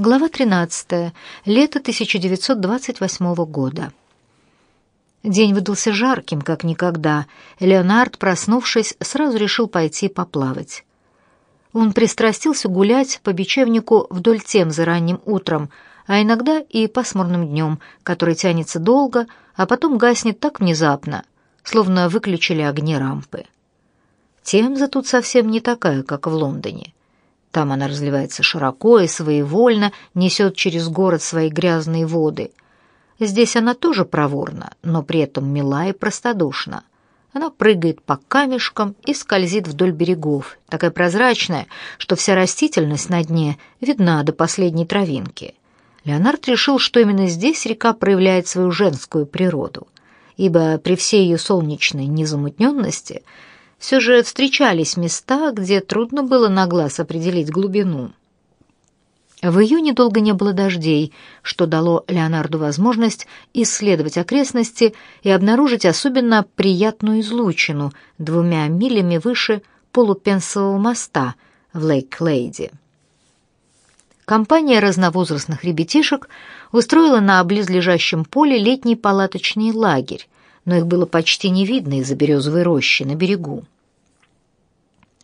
Глава 13. Лето 1928 года. День выдался жарким, как никогда. Леонард, проснувшись, сразу решил пойти поплавать. Он пристрастился гулять по бечевнику вдоль Темзы ранним утром, а иногда и пасмурным днем, который тянется долго, а потом гаснет так внезапно, словно выключили огни рампы. Темза тут совсем не такая, как в Лондоне. Там она разливается широко и своевольно, несет через город свои грязные воды. Здесь она тоже проворна, но при этом мила и простодушна. Она прыгает по камешкам и скользит вдоль берегов, такая прозрачная, что вся растительность на дне видна до последней травинки. Леонард решил, что именно здесь река проявляет свою женскую природу, ибо при всей ее солнечной незамутненности – все же встречались места, где трудно было на глаз определить глубину. В июне долго не было дождей, что дало Леонарду возможность исследовать окрестности и обнаружить особенно приятную излучину двумя милями выше полупенсового моста в Лейк-Лейди. Компания разновозрастных ребятишек устроила на близлежащем поле летний палаточный лагерь, но их было почти не видно из-за березовой рощи на берегу.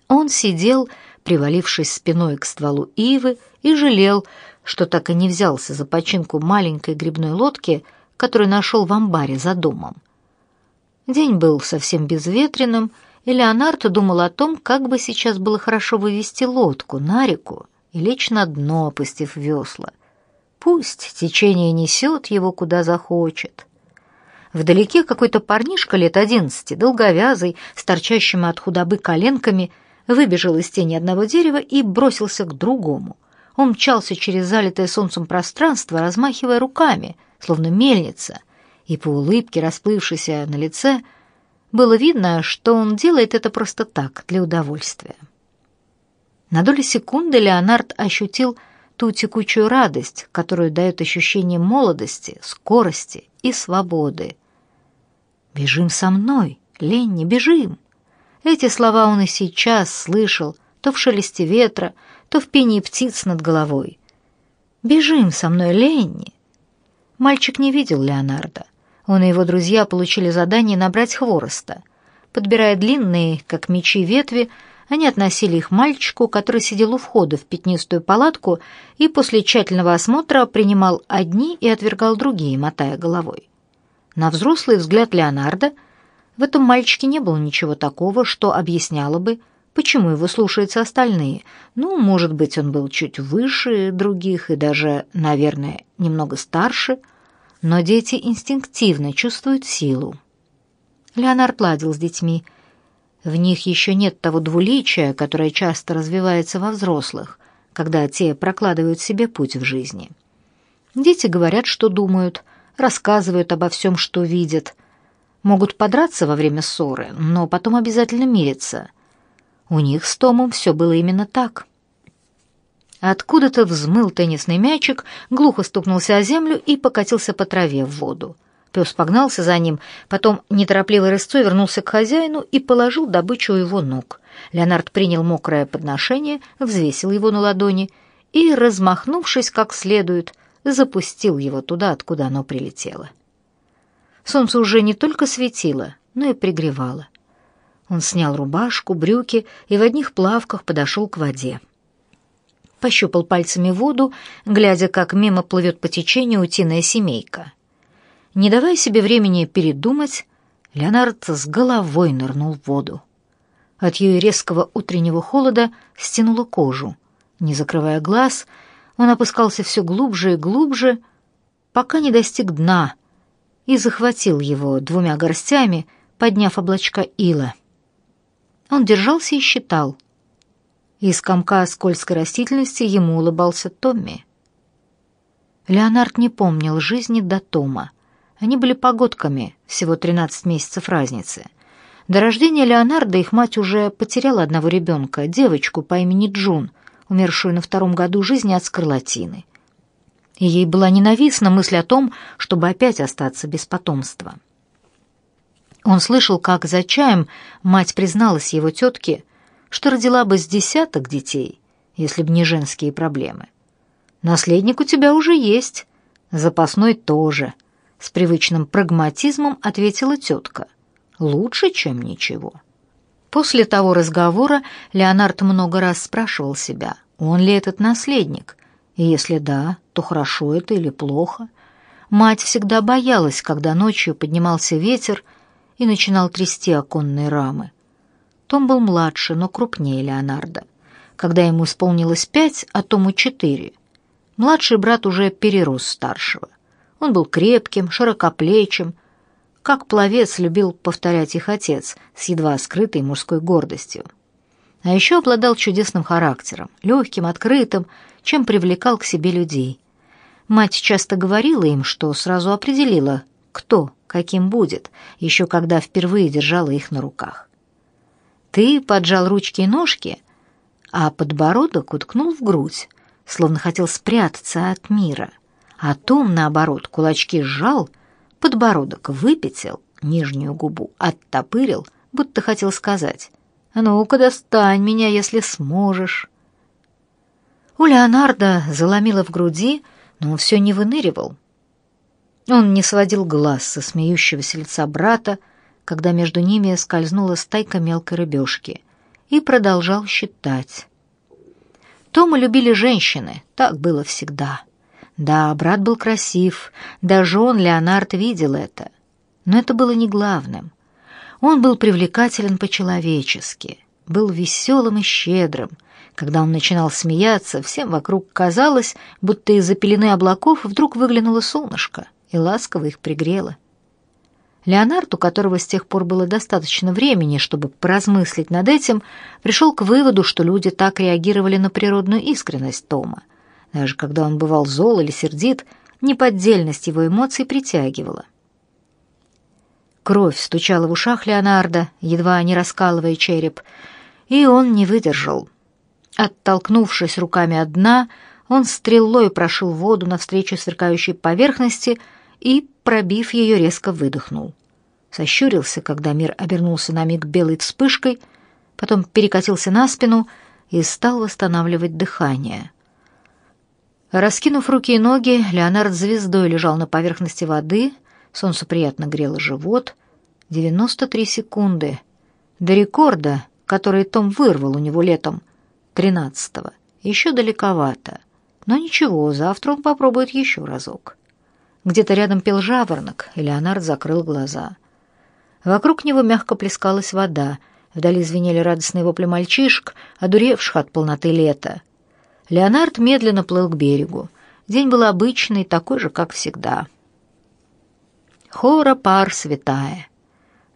Он сидел, привалившись спиной к стволу ивы, и жалел, что так и не взялся за починку маленькой грибной лодки, которую нашел в амбаре за домом. День был совсем безветренным, и Леонард думал о том, как бы сейчас было хорошо вывести лодку на реку и лечь на дно, опустив весла. Пусть течение несет его куда захочет. Вдалеке какой-то парнишка лет одиннадцати, долговязый, с торчащими от худобы коленками, выбежал из тени одного дерева и бросился к другому. Он мчался через залитое солнцем пространство, размахивая руками, словно мельница, и по улыбке, расплывшейся на лице, было видно, что он делает это просто так, для удовольствия. На долю секунды Леонард ощутил ту текучую радость, которую дает ощущение молодости, скорости и свободы. «Бежим со мной, Ленни, бежим!» Эти слова он и сейчас слышал, то в шелесте ветра, то в пении птиц над головой. «Бежим со мной, Ленни!» Мальчик не видел Леонардо. Он и его друзья получили задание набрать хвороста. Подбирая длинные, как мечи, ветви, они относили их мальчику, который сидел у входа в пятнистую палатку и после тщательного осмотра принимал одни и отвергал другие, мотая головой. На взрослый взгляд Леонардо в этом мальчике не было ничего такого, что объясняло бы, почему его слушаются остальные. Ну, может быть, он был чуть выше других и даже, наверное, немного старше, но дети инстинктивно чувствуют силу. Леонард ладил с детьми. В них еще нет того двуличия, которое часто развивается во взрослых, когда те прокладывают себе путь в жизни. Дети говорят, что думают – рассказывают обо всем, что видят. Могут подраться во время ссоры, но потом обязательно мирятся. У них с Томом все было именно так. Откуда-то взмыл теннисный мячик, глухо стукнулся о землю и покатился по траве в воду. Пес погнался за ним, потом неторопливой рысцой вернулся к хозяину и положил добычу у его ног. Леонард принял мокрое подношение, взвесил его на ладони и, размахнувшись как следует, запустил его туда, откуда оно прилетело. Солнце уже не только светило, но и пригревало. Он снял рубашку, брюки и в одних плавках подошел к воде. Пощупал пальцами воду, глядя, как мимо плывет по течению утиная семейка. Не давая себе времени передумать, Леонард с головой нырнул в воду. От ее резкого утреннего холода стянуло кожу. Не закрывая глаз, он опускался все глубже и глубже, пока не достиг дна и захватил его двумя горстями, подняв облачко ила. Он держался и считал. Из комка скользкой растительности ему улыбался Томми. Леонард не помнил жизни до Тома. Они были погодками, всего 13 месяцев разницы. До рождения Леонарда их мать уже потеряла одного ребенка, девочку по имени Джун — умершую на втором году жизни от скарлатины. И ей была ненавистна мысль о том, чтобы опять остаться без потомства. Он слышал, как за чаем мать призналась его тетке, что родила бы с десяток детей, если б не женские проблемы. Наследник у тебя уже есть, запасной тоже, с привычным прагматизмом ответила тетка. Лучше, чем ничего. После того разговора Леонард много раз спрашивал себя, он ли этот наследник, и если да, то хорошо это или плохо. Мать всегда боялась, когда ночью поднимался ветер и начинал трясти оконные рамы. Том был младше, но крупнее Леонарда. Когда ему исполнилось пять, а Тому четыре, младший брат уже перерос старшего. Он был крепким, широкоплечим, как пловец любил повторять их отец с едва скрытой мужской гордостью. А еще обладал чудесным характером, легким, открытым, чем привлекал к себе людей. Мать часто говорила им, что сразу определила, кто каким будет, еще когда впервые держала их на руках. Ты поджал ручки и ножки, а подбородок уткнул в грудь, словно хотел спрятаться от мира, а Том, наоборот, кулачки сжал, подбородок выпятил, нижнюю губу оттопырил, будто хотел сказать «А ну-ка достань меня, если сможешь». У Леонардо заломило в груди, но он все не выныривал. Он не сводил глаз со смеющегося лица брата, когда между ними скользнула стайка мелкой рыбешки, и продолжал считать. Тома любили женщины, так было всегда. Да, брат был красив, даже он, Леонард, видел это. Но это было не главным. Он был привлекателен по-человечески, был веселым и щедрым. Когда он начинал смеяться, всем вокруг казалось, будто из-за пелены облаков вдруг выглянуло солнышко и ласково их пригрело. Леонард, у которого с тех пор было достаточно времени, чтобы поразмыслить над этим, пришел к выводу, что люди так реагировали на природную искренность Тома. Даже когда он бывал зол или сердит, неподдельность его эмоций притягивала. Кровь стучала в ушах Леонарда, едва не раскалывая череп, и он не выдержал. Оттолкнувшись руками от дна, он стрелой прошил воду навстречу сверкающей поверхности и, пробив ее, резко выдохнул. Сощурился, когда мир обернулся на миг белой вспышкой, потом перекатился на спину и стал восстанавливать дыхание. Раскинув руки и ноги, Леонард звездой лежал на поверхности воды, солнце приятно грело живот. 93 секунды. До рекорда, который Том вырвал у него летом 13-го, еще далековато. Но ничего, завтра он попробует еще разок. Где-то рядом пел жаворонок, и Леонард закрыл глаза. Вокруг него мягко плескалась вода, вдали звенели радостные вопли мальчишек, одуревших от полноты лета. Леонард медленно плыл к берегу. День был обычный, такой же, как всегда. Хора пар святая.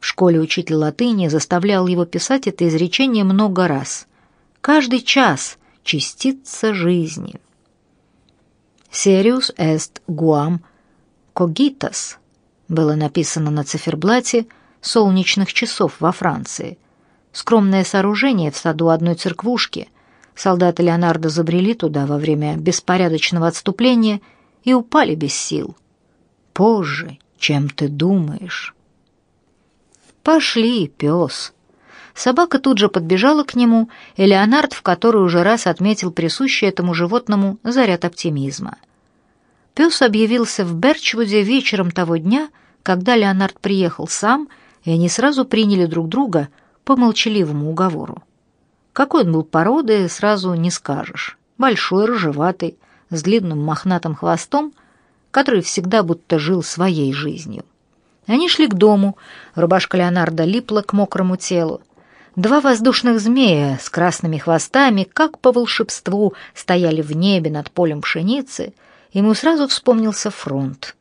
В школе учитель латыни заставлял его писать это изречение много раз. Каждый час частица жизни. Serius est guam «Когитас» было написано на циферблате солнечных часов во Франции. Скромное сооружение в саду одной церквушки. Солдаты Леонардо забрели туда во время беспорядочного отступления и упали без сил. Позже, чем ты думаешь. «Пошли, пес!» Собака тут же подбежала к нему, и Леонард в который уже раз отметил присущий этому животному заряд оптимизма — Пес объявился в Берчвуде вечером того дня, когда Леонард приехал сам, и они сразу приняли друг друга по молчаливому уговору. Какой он был породы, сразу не скажешь. Большой, рыжеватый, с длинным мохнатым хвостом, который всегда будто жил своей жизнью. Они шли к дому, рубашка Леонарда липла к мокрому телу. Два воздушных змея с красными хвостами, как по волшебству, стояли в небе над полем пшеницы — ему сразу вспомнился фронт.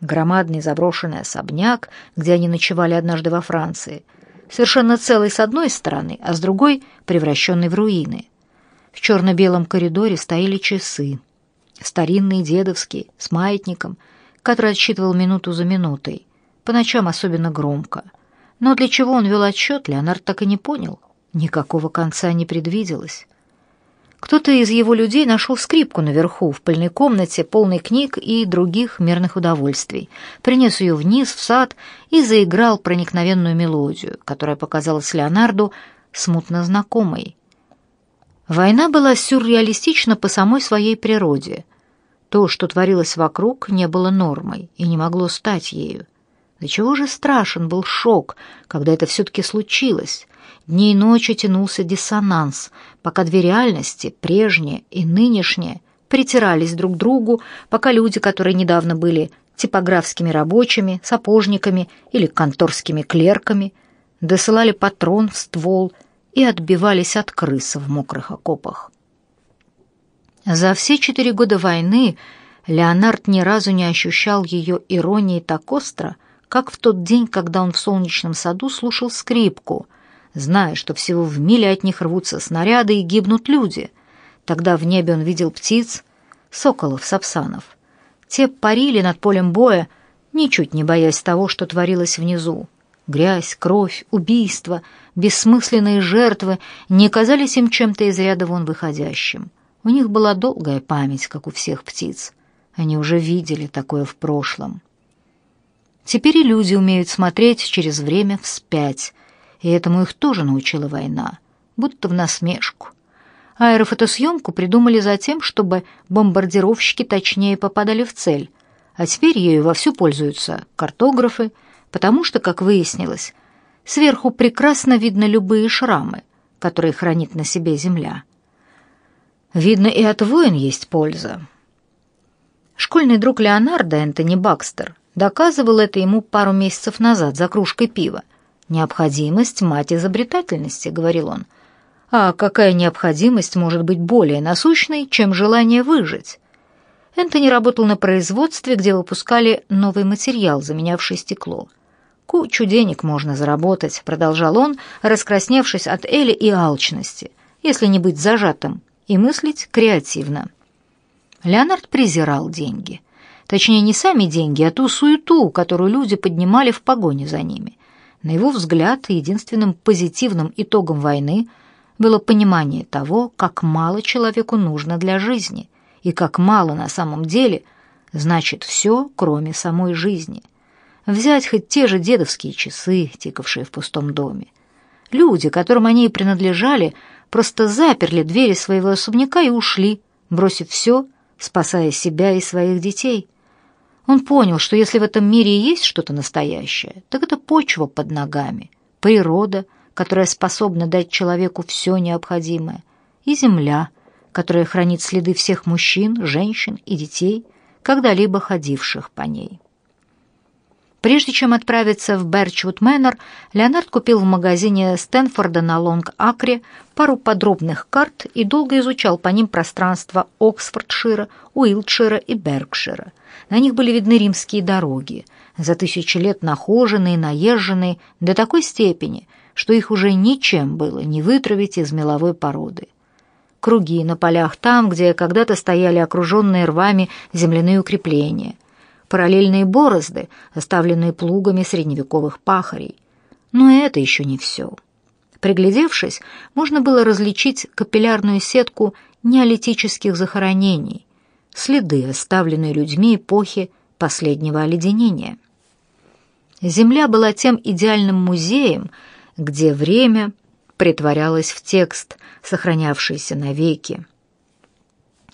Громадный заброшенный особняк, где они ночевали однажды во Франции, совершенно целый с одной стороны, а с другой превращенный в руины. В черно-белом коридоре стояли часы, старинные дедовские, с маятником, который отсчитывал минуту за минутой, по ночам особенно громко. Но для чего он вел отсчет, Леонард так и не понял. Никакого конца не предвиделось. Кто-то из его людей нашел скрипку наверху, в пыльной комнате, полной книг и других мирных удовольствий, принес ее вниз, в сад, и заиграл проникновенную мелодию, которая показалась Леонарду смутно знакомой. Война была сюрреалистична по самой своей природе. То, что творилось вокруг, не было нормой и не могло стать ею. До чего же страшен был шок, когда это все-таки случилось. Дни и ночи тянулся диссонанс, пока две реальности, прежняя и нынешняя, притирались друг к другу, пока люди, которые недавно были типографскими рабочими, сапожниками или конторскими клерками, досылали патрон в ствол и отбивались от крыс в мокрых окопах. За все четыре года войны Леонард ни разу не ощущал ее иронии так остро, как в тот день, когда он в солнечном саду слушал скрипку, зная, что всего в миле от них рвутся снаряды и гибнут люди. Тогда в небе он видел птиц, соколов, сапсанов. Те парили над полем боя, ничуть не боясь того, что творилось внизу. Грязь, кровь, убийства, бессмысленные жертвы не казались им чем-то из ряда вон выходящим. У них была долгая память, как у всех птиц. Они уже видели такое в прошлом. Теперь и люди умеют смотреть через время вспять, и этому их тоже научила война, будто в насмешку. Аэрофотосъемку придумали за тем, чтобы бомбардировщики точнее попадали в цель, а теперь ею вовсю пользуются картографы, потому что, как выяснилось, сверху прекрасно видно любые шрамы, которые хранит на себе Земля. Видно, и от войн есть польза. Школьный друг Леонардо, Энтони Бакстер, доказывал это ему пару месяцев назад за кружкой пива. «Необходимость — мать изобретательности», — говорил он. «А какая необходимость может быть более насущной, чем желание выжить?» Энтони работал на производстве, где выпускали новый материал, заменявший стекло. «Кучу денег можно заработать», — продолжал он, раскрасневшись от эли и алчности, если не быть зажатым, и мыслить креативно. Леонард презирал деньги. Точнее, не сами деньги, а ту суету, которую люди поднимали в погоне за ними. На его взгляд, единственным позитивным итогом войны было понимание того, как мало человеку нужно для жизни, и как мало на самом деле значит все, кроме самой жизни. Взять хоть те же дедовские часы, тикавшие в пустом доме. Люди, которым они и принадлежали, просто заперли двери своего особняка и ушли, бросив все, спасая себя и своих детей. Он понял, что если в этом мире есть что-то настоящее, так это почва под ногами, природа, которая способна дать человеку все необходимое, и земля, которая хранит следы всех мужчин, женщин и детей, когда-либо ходивших по ней. Прежде чем отправиться в Берчвуд Мэннер, Леонард купил в магазине Стэнфорда на Лонг-Акре пару подробных карт и долго изучал по ним пространство Оксфордшира, Уилтшира и Беркшира. На них были видны римские дороги, за тысячи лет нахоженные, наезженные до такой степени, что их уже ничем было не вытравить из меловой породы. Круги на полях там, где когда-то стояли окруженные рвами земляные укрепления – параллельные борозды, оставленные плугами средневековых пахарей. Но это еще не все. Приглядевшись, можно было различить капиллярную сетку неолитических захоронений, следы, оставленные людьми эпохи последнего оледенения. Земля была тем идеальным музеем, где время притворялось в текст, сохранявшийся навеки.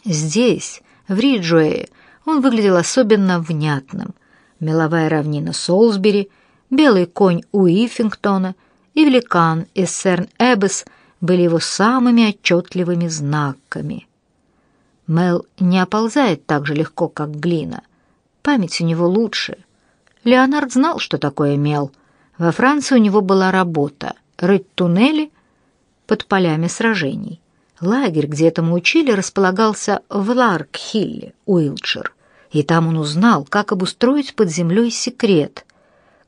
Здесь, в Риджуэе, он выглядел особенно внятным. Меловая равнина Солсбери, белый конь Уиффингтона и великан из Серн-Эббес были его самыми отчетливыми знаками. Мел не оползает так же легко, как глина. Память у него лучше. Леонард знал, что такое мел. Во Франции у него была работа — рыть туннели под полями сражений. Лагерь, где этому учили, располагался в Ларк-Хилле, Уилтшир, и там он узнал, как обустроить под землей секрет,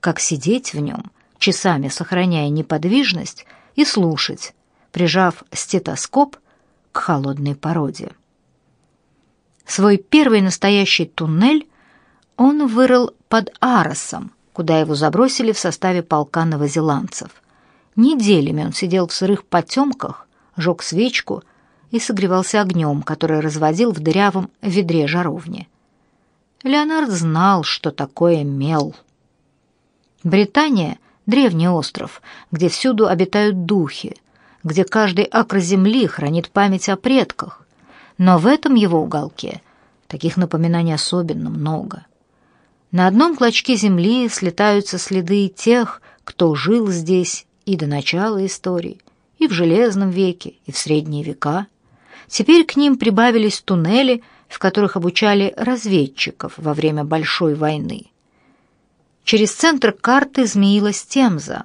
как сидеть в нем, часами сохраняя неподвижность, и слушать, прижав стетоскоп к холодной породе. Свой первый настоящий туннель он вырыл под Аросом, куда его забросили в составе полка новозеландцев. Неделями он сидел в сырых потемках, жег свечку и согревался огнем, который разводил в дырявом ведре жаровни. Леонард знал, что такое мел. Британия — древний остров, где всюду обитают духи, где каждый акр земли хранит память о предках. Но в этом его уголке Таких напоминаний особенно много. На одном клочке земли слетаются следы тех, кто жил здесь и до начала истории, и в Железном веке, и в Средние века. Теперь к ним прибавились туннели, в которых обучали разведчиков во время Большой войны. Через центр карты змеилась Темза,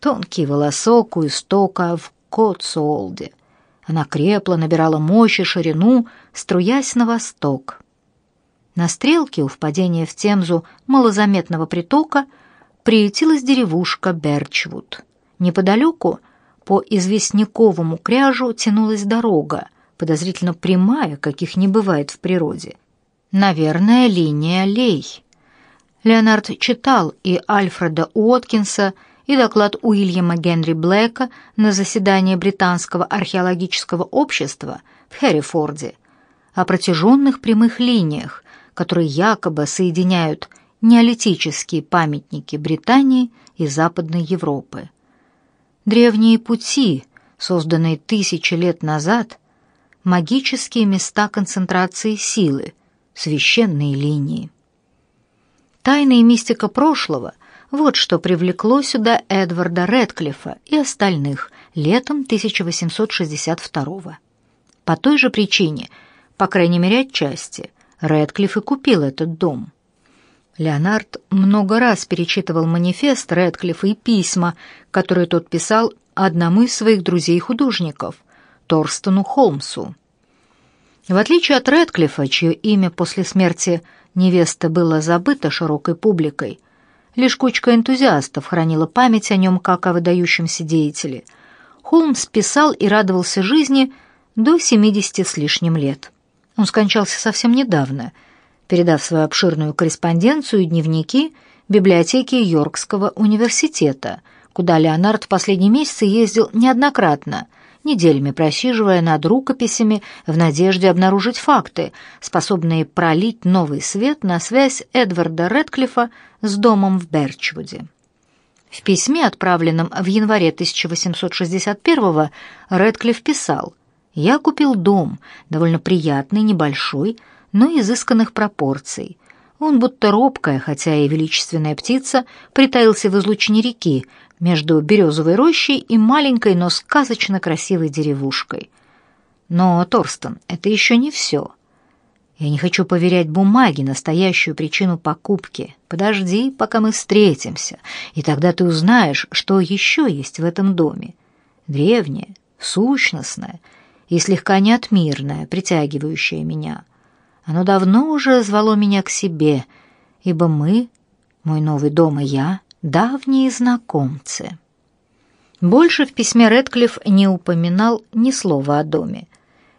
тонкий волосок у истока в Котсуолде. Она крепла, набирала мощь и ширину, струясь на восток. На стрелке у впадения в Темзу малозаметного притока приютилась деревушка Берчвуд. Неподалеку по известняковому кряжу тянулась дорога, подозрительно прямая, каких не бывает в природе. Наверное, линия лей. Леонард читал и Альфреда Уоткинса, и доклад Уильяма Генри Блэка на заседании Британского археологического общества в Хэррифорде о протяженных прямых линиях, которые якобы соединяют неолитические памятники Британии и Западной Европы. Древние пути, созданные тысячи лет назад, магические места концентрации силы, священные линии. Тайна и мистика прошлого — вот что привлекло сюда Эдварда Рэдклиффа и остальных летом 1862 По той же причине, по крайней мере отчасти, Рэдклифф и купил этот дом. Леонард много раз перечитывал манифест Рэдклиффа и письма, которые тот писал одному из своих друзей-художников, Торстену Холмсу. В отличие от Рэдклиффа, чье имя после смерти невесты было забыто широкой публикой, Лишь кучка энтузиастов хранила память о нем как о выдающемся деятеле. Холмс писал и радовался жизни до 70 с лишним лет. Он скончался совсем недавно, передав свою обширную корреспонденцию и дневники библиотеке Йоркского университета, куда Леонард в последние месяцы ездил неоднократно – неделями просиживая над рукописями в надежде обнаружить факты, способные пролить новый свет на связь Эдварда Рэдклиффа с домом в Берчвуде. В письме, отправленном в январе 1861-го, Рэдклифф писал «Я купил дом, довольно приятный, небольшой, но изысканных пропорций. Он, будто робкая, хотя и величественная птица, притаился в излучине реки, между березовой рощей и маленькой, но сказочно красивой деревушкой. Но, Торстен, это еще не все. Я не хочу поверять бумаге настоящую причину покупки. Подожди, пока мы встретимся, и тогда ты узнаешь, что еще есть в этом доме. Древнее, сущностное и слегка неотмирное, притягивающее меня. Оно давно уже звало меня к себе, ибо мы, мой новый дом и я — давние знакомцы. Больше в письме Рэдклифф не упоминал ни слова о доме.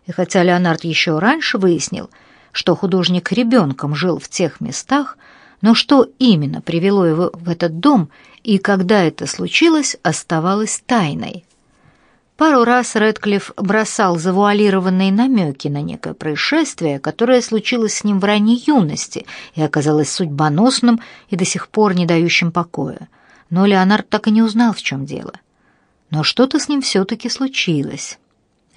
И хотя Леонард еще раньше выяснил, что художник ребенком жил в тех местах, но что именно привело его в этот дом и когда это случилось, оставалось тайной. Пару раз Рэдклифф бросал завуалированные намеки на некое происшествие, которое случилось с ним в ранней юности и оказалось судьбоносным и до сих пор не дающим покоя. Но Леонард так и не узнал, в чем дело. Но что-то с ним все-таки случилось.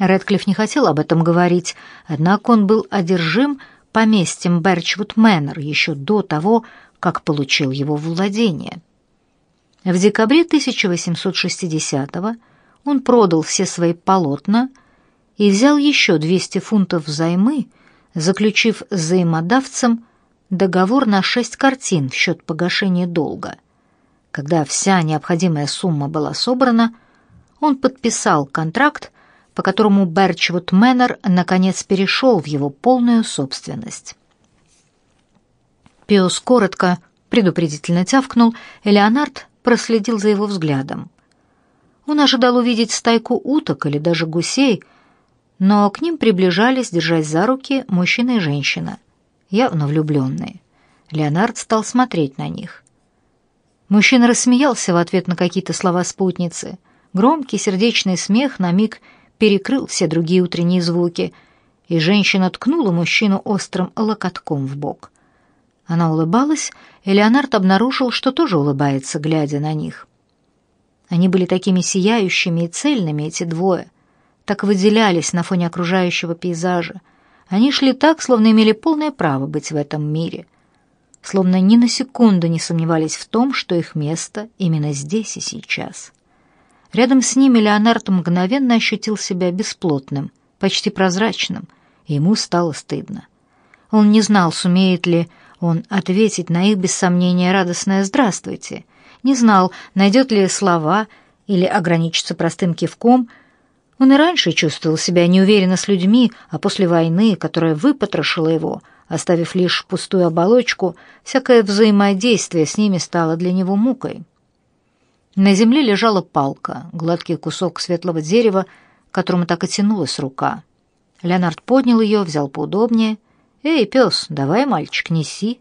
Рэдклифф не хотел об этом говорить, однако он был одержим поместьем Берчвуд Мэннер еще до того, как получил его владение. В декабре 1860 года он продал все свои полотна и взял еще 200 фунтов взаймы, заключив с взаимодавцем договор на шесть картин в счет погашения долга. Когда вся необходимая сумма была собрана, он подписал контракт, по которому Берчвуд Мэннер наконец перешел в его полную собственность. Пес коротко, предупредительно тявкнул, и Леонард проследил за его взглядом. Он ожидал увидеть стайку уток или даже гусей, но к ним приближались, держась за руки, мужчина и женщина, явно влюбленные. Леонард стал смотреть на них. Мужчина рассмеялся в ответ на какие-то слова спутницы. Громкий сердечный смех на миг перекрыл все другие утренние звуки, и женщина ткнула мужчину острым локотком в бок. Она улыбалась, и Леонард обнаружил, что тоже улыбается, глядя на них. Они были такими сияющими и цельными, эти двое, так выделялись на фоне окружающего пейзажа. Они шли так, словно имели полное право быть в этом мире, словно ни на секунду не сомневались в том, что их место именно здесь и сейчас. Рядом с ними Леонард мгновенно ощутил себя бесплотным, почти прозрачным, и ему стало стыдно. Он не знал, сумеет ли он ответить на их без сомнения радостное «здравствуйте», не знал, найдет ли слова или ограничится простым кивком – он и раньше чувствовал себя неуверенно с людьми, а после войны, которая выпотрошила его, оставив лишь пустую оболочку, всякое взаимодействие с ними стало для него мукой. На земле лежала палка, гладкий кусок светлого дерева, к которому так и тянулась рука. Леонард поднял ее, взял поудобнее. «Эй, пес, давай, мальчик, неси».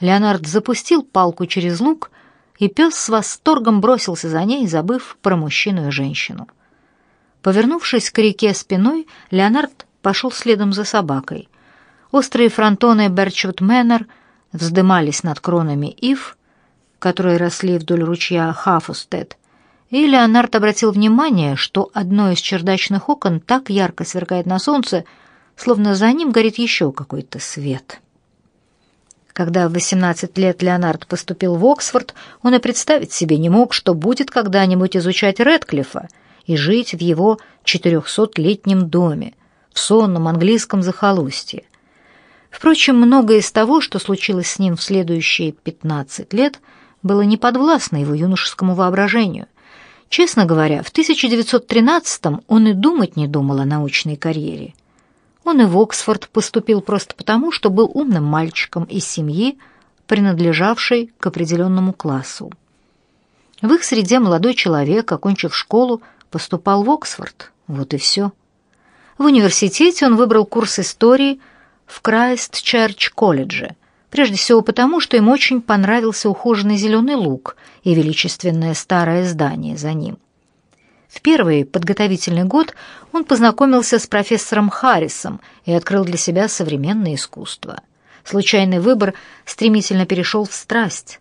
Леонард запустил палку через лук, и пес с восторгом бросился за ней, забыв про мужчину и женщину. Повернувшись к реке спиной, Леонард пошел следом за собакой. Острые фронтоны Берчвуд Мэннер вздымались над кронами ив, которые росли вдоль ручья Хафустед, и Леонард обратил внимание, что одно из чердачных окон так ярко сверкает на солнце, словно за ним горит еще какой-то свет. Когда в 18 лет Леонард поступил в Оксфорд, он и представить себе не мог, что будет когда-нибудь изучать Рэдклиффа — и жить в его четырехсотлетнем доме, в сонном английском захолустье. Впрочем, многое из того, что случилось с ним в следующие пятнадцать лет, было не подвластно его юношескому воображению. Честно говоря, в 1913-м он и думать не думал о научной карьере. Он и в Оксфорд поступил просто потому, что был умным мальчиком из семьи, принадлежавшей к определенному классу. В их среде молодой человек, окончив школу, поступал в Оксфорд. Вот и все. В университете он выбрал курс истории в Крайст-Черч-колледже, прежде всего потому, что ему очень понравился ухоженный зеленый луг и величественное старое здание за ним. В первый подготовительный год он познакомился с профессором Харрисом и открыл для себя современное искусство. Случайный выбор стремительно перешел в страсть.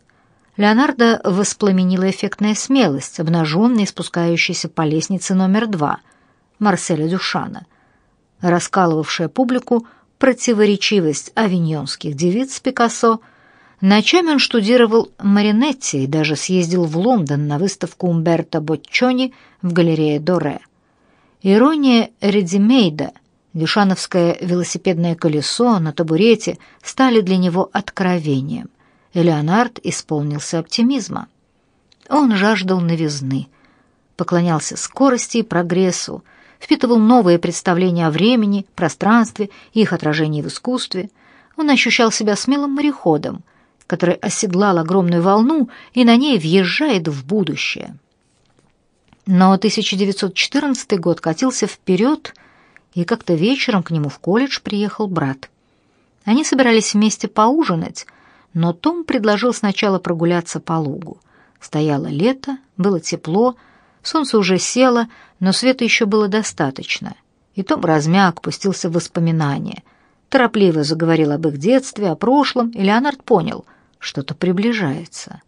Леонардо воспламенила эффектная смелость, обнаженная и спускающаяся по лестнице номер два Марселя Дюшана, раскалывавшая публику противоречивость авиньонских девиц Пикассо. Ночами он штудировал Маринетти и даже съездил в Лондон на выставку Умберто Боччони в галерее Доре. Ирония Редимейда, дюшановское велосипедное колесо на табурете стали для него откровением – и исполнился оптимизма. Он жаждал новизны, поклонялся скорости и прогрессу, впитывал новые представления о времени, пространстве и их отражении в искусстве. Он ощущал себя смелым мореходом, который оседлал огромную волну и на ней въезжает в будущее. Но 1914 год катился вперед, и как-то вечером к нему в колледж приехал брат. Они собирались вместе поужинать, но Том предложил сначала прогуляться по лугу. Стояло лето, было тепло, солнце уже село, но света еще было достаточно. И Том размяк, пустился в воспоминания. Торопливо заговорил об их детстве, о прошлом, и Леонард понял, что-то приближается.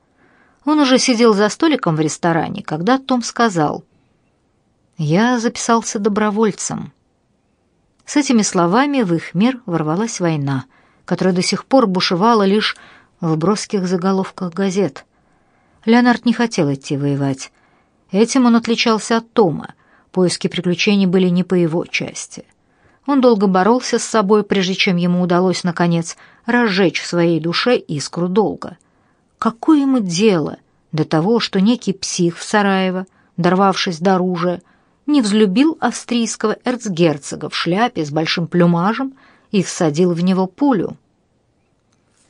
Он уже сидел за столиком в ресторане, когда Том сказал, «Я записался добровольцем». С этими словами в их мир ворвалась война, которая до сих пор бушевала лишь в броских заголовках газет. Леонард не хотел идти воевать. Этим он отличался от Тома. Поиски приключений были не по его части. Он долго боролся с собой, прежде чем ему удалось, наконец, разжечь в своей душе искру долга. Какое ему дело до того, что некий псих в Сараево, дорвавшись до оружия, не взлюбил австрийского эрцгерцога в шляпе с большим плюмажем и всадил в него пулю?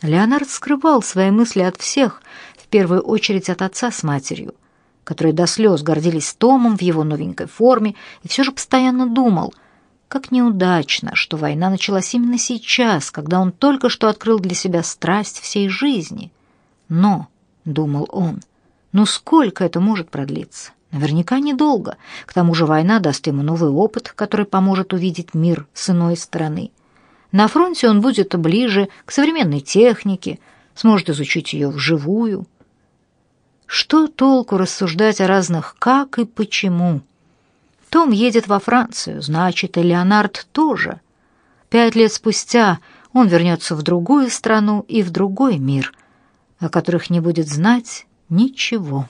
Леонард скрывал свои мысли от всех, в первую очередь от отца с матерью, которые до слез гордились Томом в его новенькой форме и все же постоянно думал, как неудачно, что война началась именно сейчас, когда он только что открыл для себя страсть всей жизни. Но, — думал он, — ну сколько это может продлиться? Наверняка недолго. К тому же война даст ему новый опыт, который поможет увидеть мир с иной стороны — на фронте он будет ближе к современной технике, сможет изучить ее вживую. Что толку рассуждать о разных «как» и «почему»? Том едет во Францию, значит, и Леонард тоже. Пять лет спустя он вернется в другую страну и в другой мир, о которых не будет знать ничего.